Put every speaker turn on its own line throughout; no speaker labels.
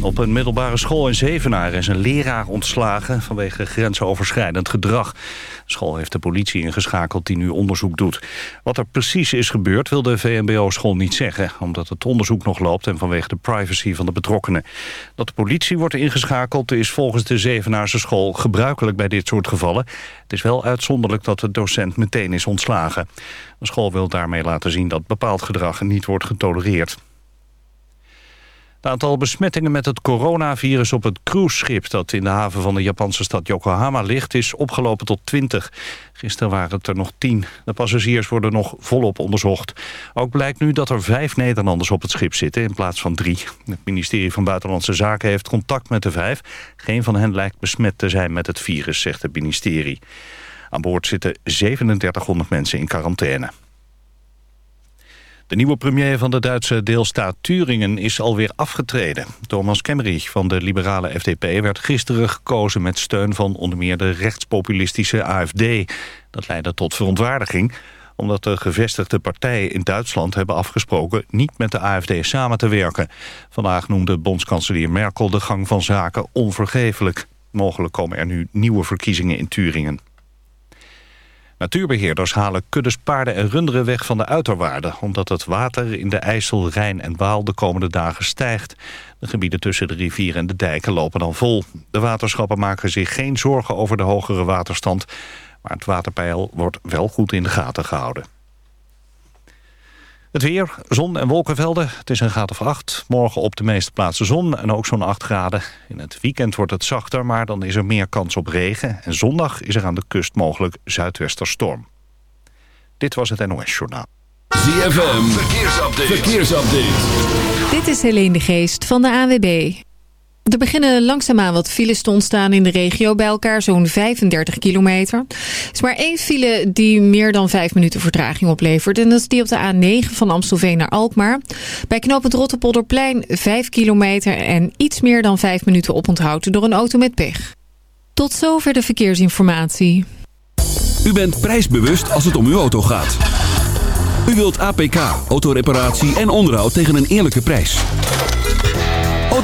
Op een middelbare school in Zevenaar is een leraar ontslagen... vanwege grensoverschrijdend gedrag. De school heeft de politie ingeschakeld die nu onderzoek doet. Wat er precies is gebeurd wil de VMBO-school niet zeggen... omdat het onderzoek nog loopt en vanwege de privacy van de betrokkenen. Dat de politie wordt ingeschakeld is volgens de Zevenaarse school... gebruikelijk bij dit soort gevallen. Het is wel uitzonderlijk dat de docent meteen is ontslagen. De school wil daarmee laten zien dat bepaald gedrag niet wordt getolereerd. Het aantal besmettingen met het coronavirus op het cruiseschip... dat in de haven van de Japanse stad Yokohama ligt, is opgelopen tot 20. Gisteren waren het er nog 10. De passagiers worden nog volop onderzocht. Ook blijkt nu dat er vijf Nederlanders op het schip zitten in plaats van drie. Het ministerie van Buitenlandse Zaken heeft contact met de vijf. Geen van hen lijkt besmet te zijn met het virus, zegt het ministerie. Aan boord zitten 3700 mensen in quarantaine. De nieuwe premier van de Duitse deelstaat Turingen is alweer afgetreden. Thomas Kemmerich van de liberale FDP werd gisteren gekozen met steun van onder meer de rechtspopulistische AFD. Dat leidde tot verontwaardiging omdat de gevestigde partijen in Duitsland hebben afgesproken niet met de AFD samen te werken. Vandaag noemde bondskanselier Merkel de gang van zaken onvergeeflijk. Mogelijk komen er nu nieuwe verkiezingen in Turingen. Natuurbeheerders halen kuddes paarden en runderen weg van de uiterwaarden... omdat het water in de IJssel, Rijn en Waal de komende dagen stijgt. De gebieden tussen de rivier en de dijken lopen dan vol. De waterschappen maken zich geen zorgen over de hogere waterstand... maar het waterpeil wordt wel goed in de gaten gehouden. Het weer, zon en wolkenvelden. Het is een graad of 8. Morgen op de meeste plaatsen zon en ook zo'n 8 graden. In het weekend wordt het zachter, maar dan is er meer kans op regen. En zondag is er aan de kust mogelijk zuidwesterstorm. Dit was het NOS Journaal.
ZFM, verkeersupdate. verkeersupdate.
Dit is Helene de Geest van de AWB. Er beginnen langzaamaan wat files te ontstaan in de regio. Bij elkaar zo'n 35 kilometer. Er is maar één file die meer dan 5 minuten vertraging oplevert. En dat is die op de A9 van Amstelveen naar Alkmaar. Bij knooppunt Rotterpolderplein 5 kilometer en iets meer dan 5 minuten oponthoud door een auto met pech. Tot zover de verkeersinformatie.
U bent prijsbewust als het om uw auto gaat. U wilt APK, autoreparatie en onderhoud tegen een eerlijke prijs.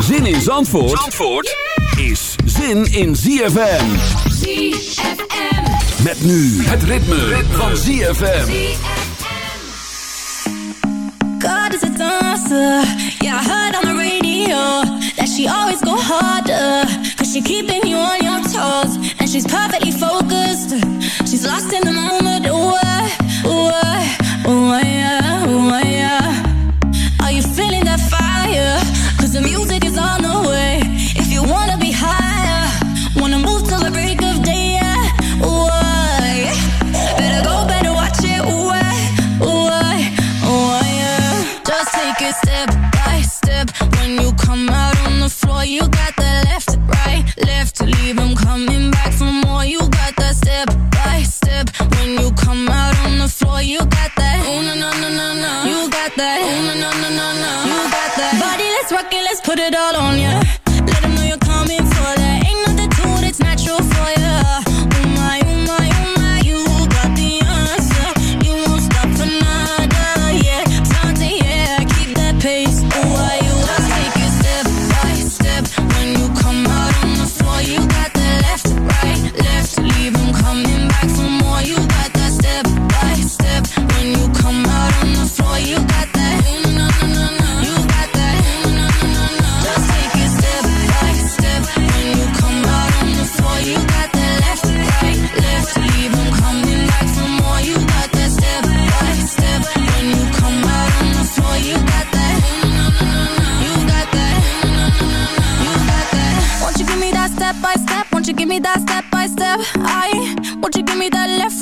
Zin in Zandvoort, Zandvoort is zin in ZFM.
ZFM.
Met nu het ritme, van ZFM.
God is a dancer. Yeah, I heard on the radio that she always go harder. Cause she keeping you on your toes. And she's perfectly focused. She's lost in the moment. Ooh, ooh, ooh, you got that left, right, left to leave 'em coming back for more. You got that step by step. When you come out on the floor, you got that. Ooh, na, na, na, na, na. You got that. Ooh, na, na, na, na, na. You got that. Body, let's rock it, let's put it all on ya.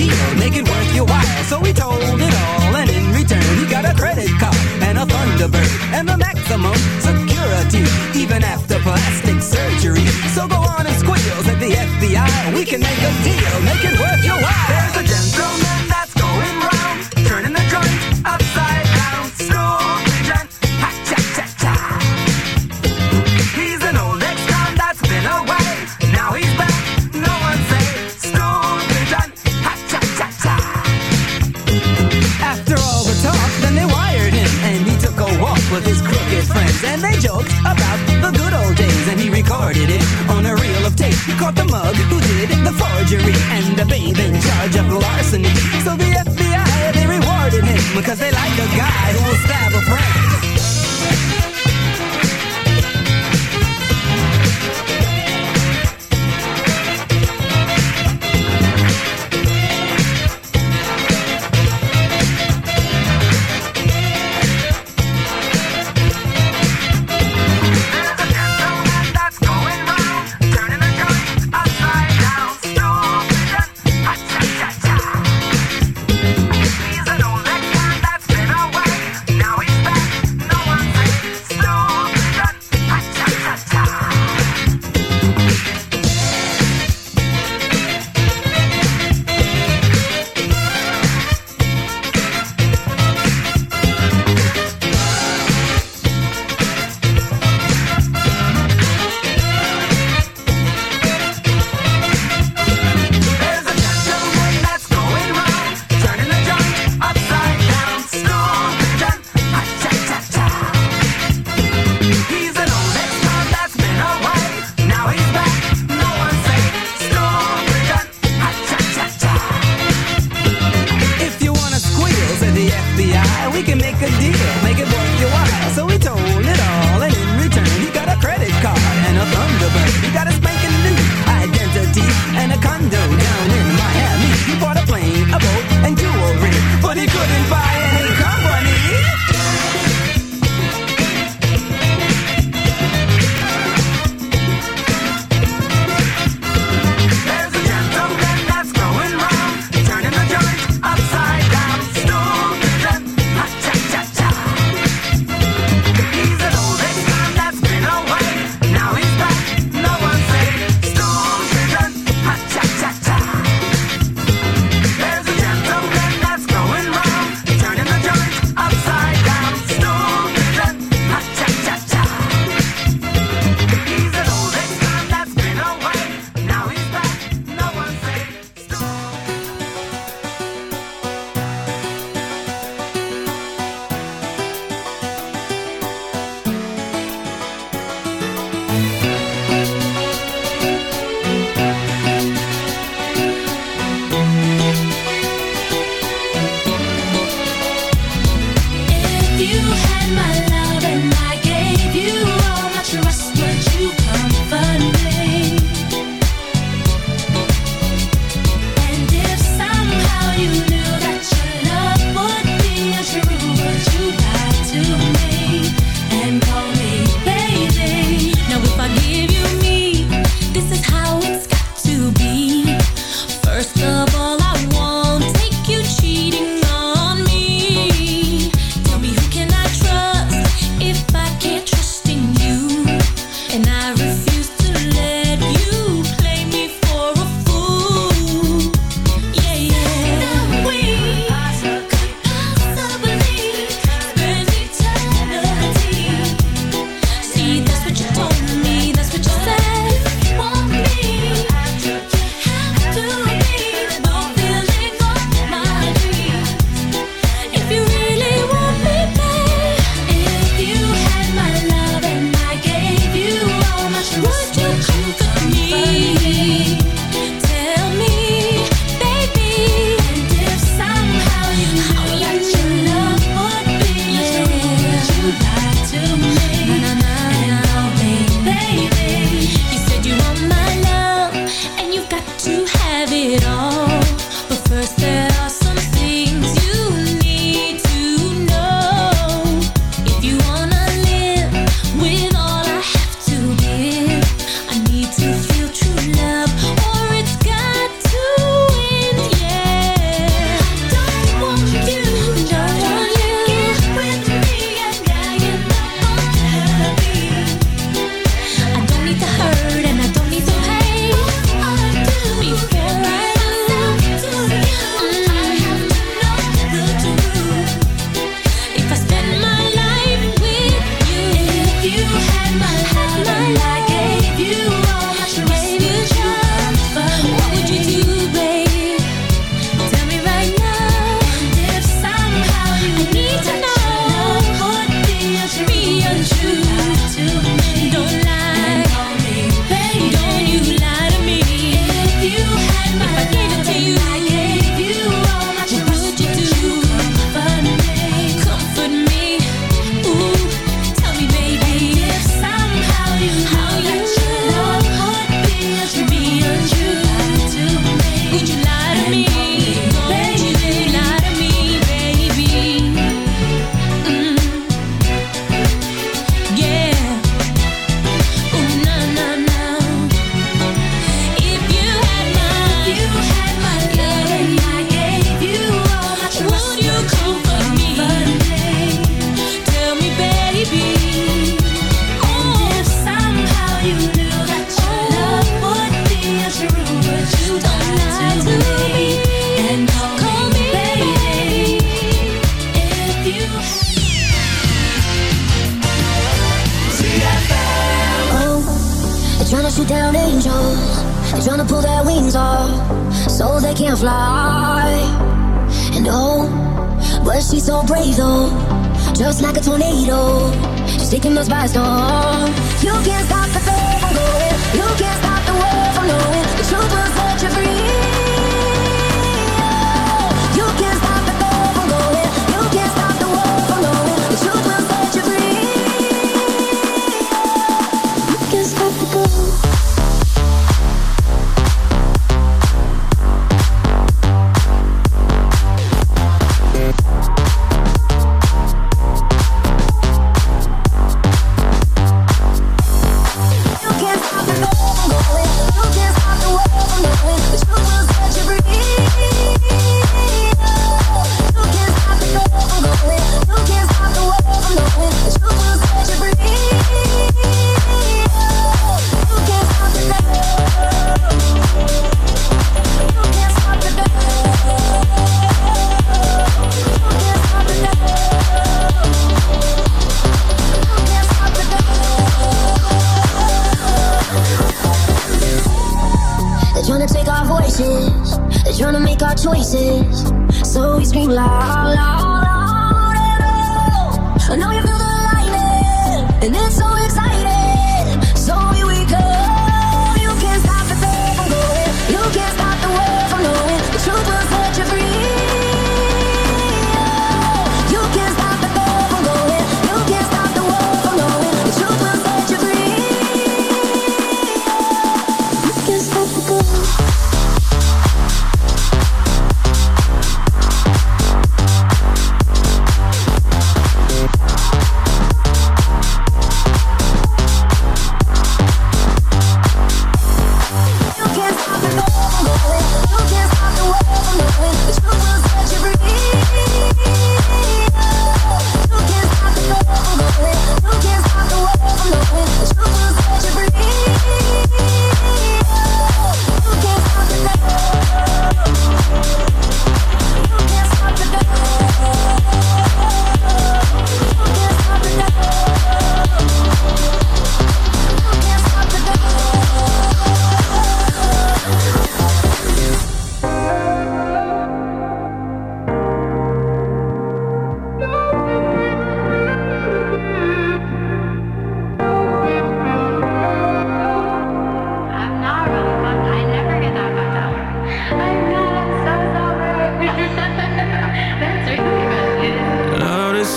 deal, make it worth your while. So he told it all, and in return, he got a credit card and a Thunderbird and the maximum security, even after plastic surgery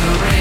the
rain.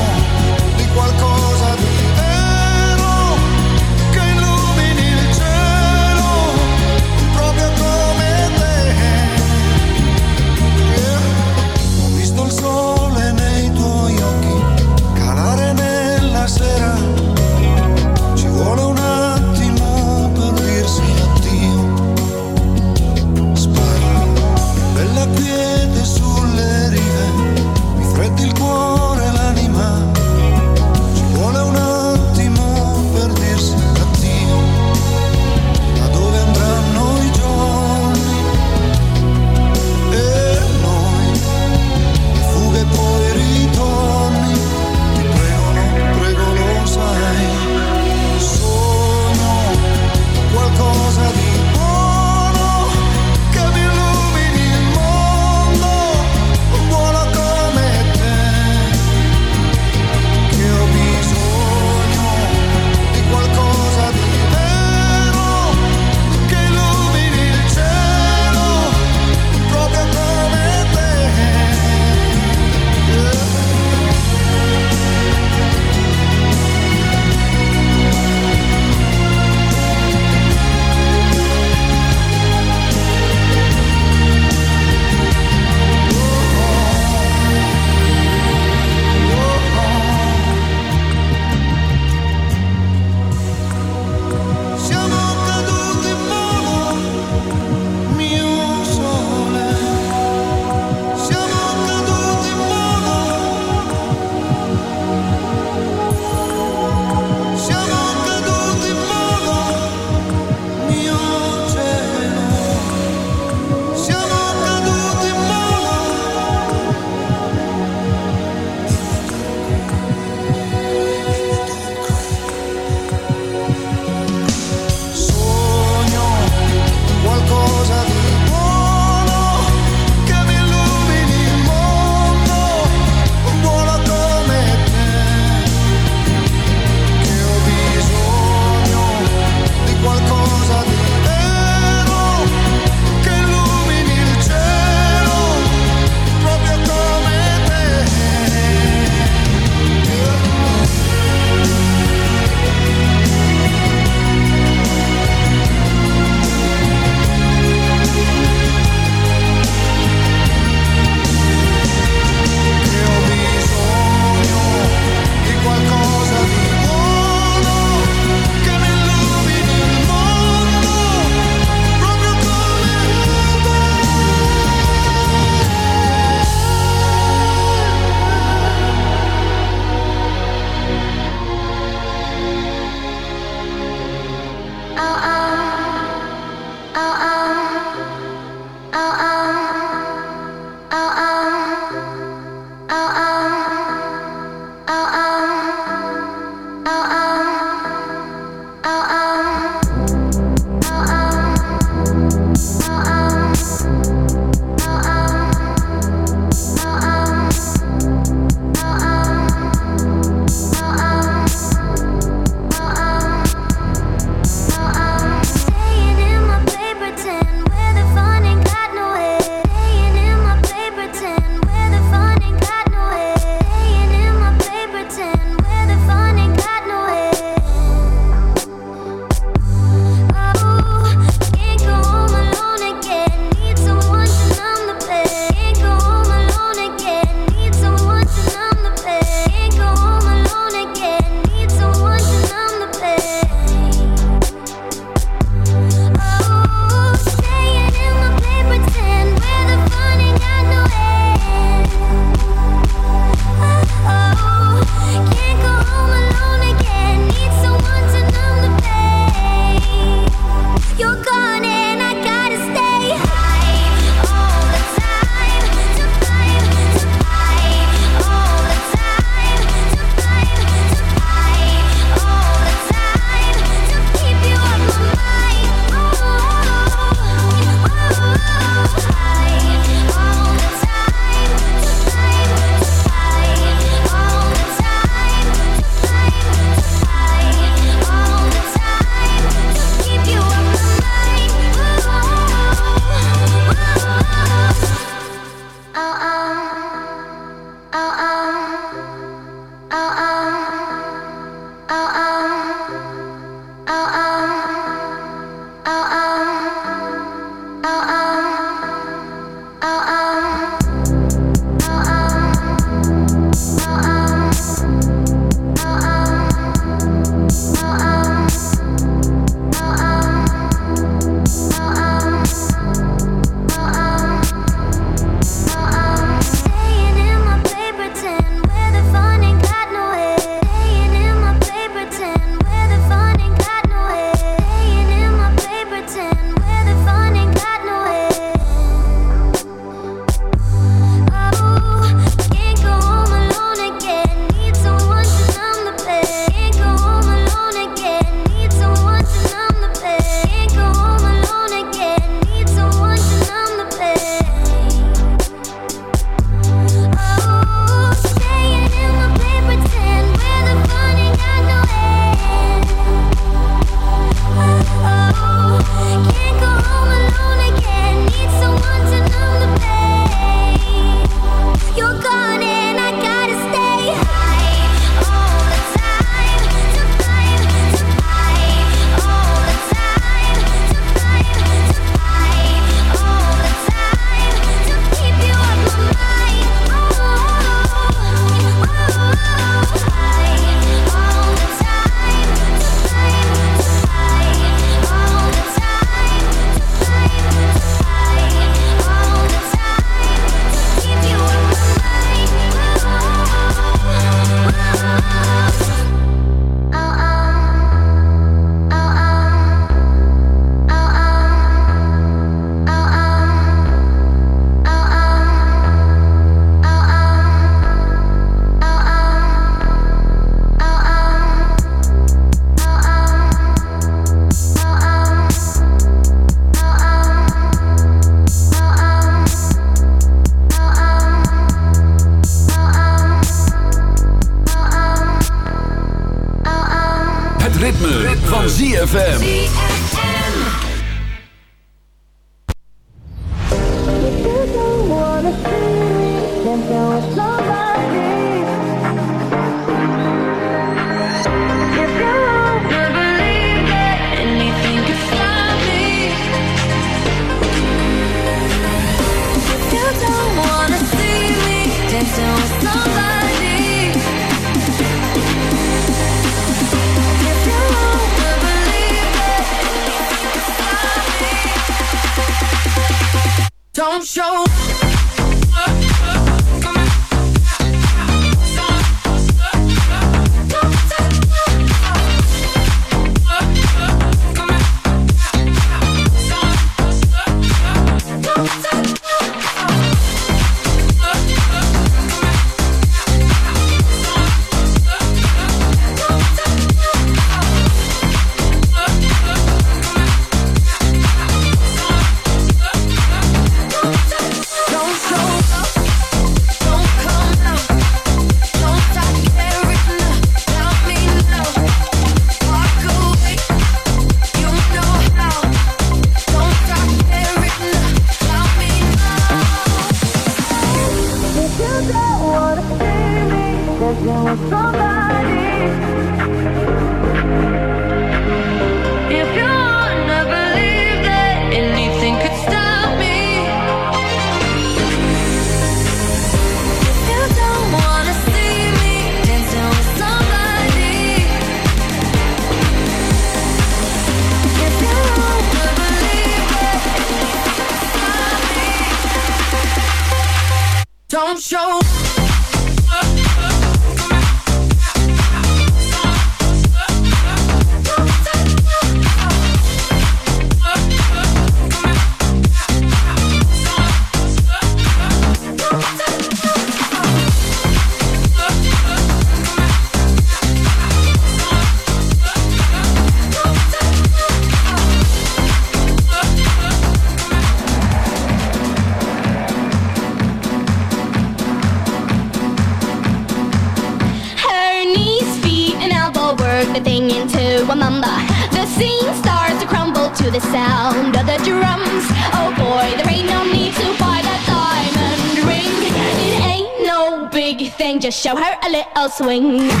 swing.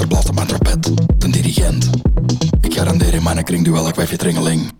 meester blaast op mijn trompet, de dirigent. Ik garandeer in mijn kring duel, ik wijf je tringeling.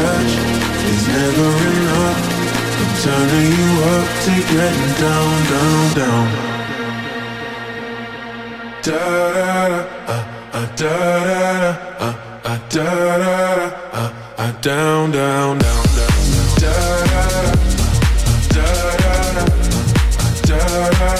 touch is never enough. I'm turning you up to getting down, down, down. Da da da, da uh, da da da, uh, da da da, down, down, down, down, down, da da da, da da da, da da da.